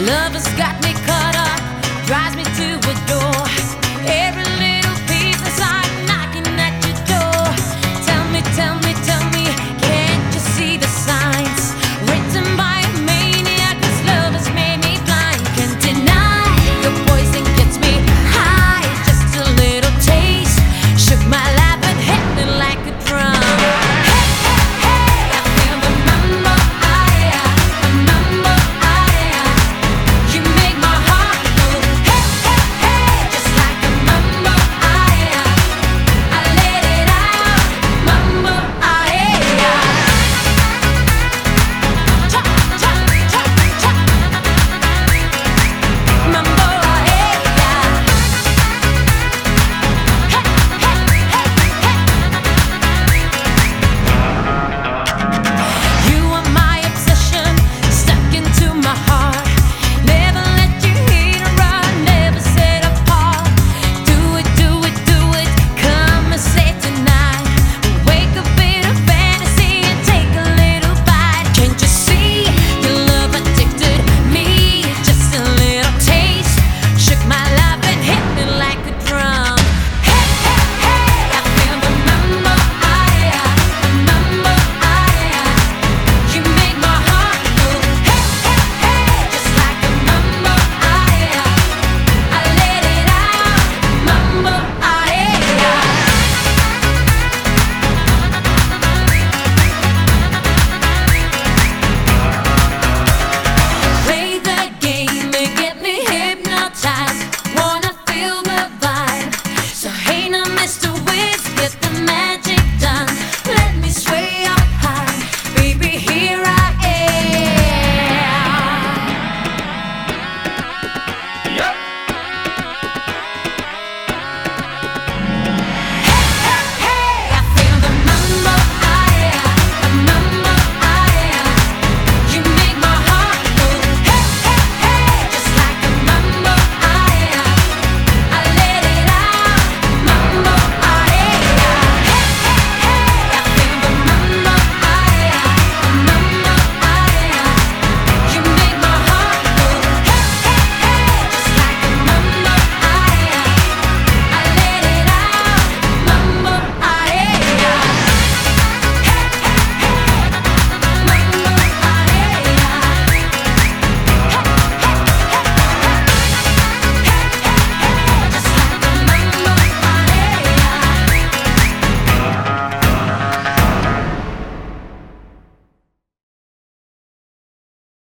Love has got me caught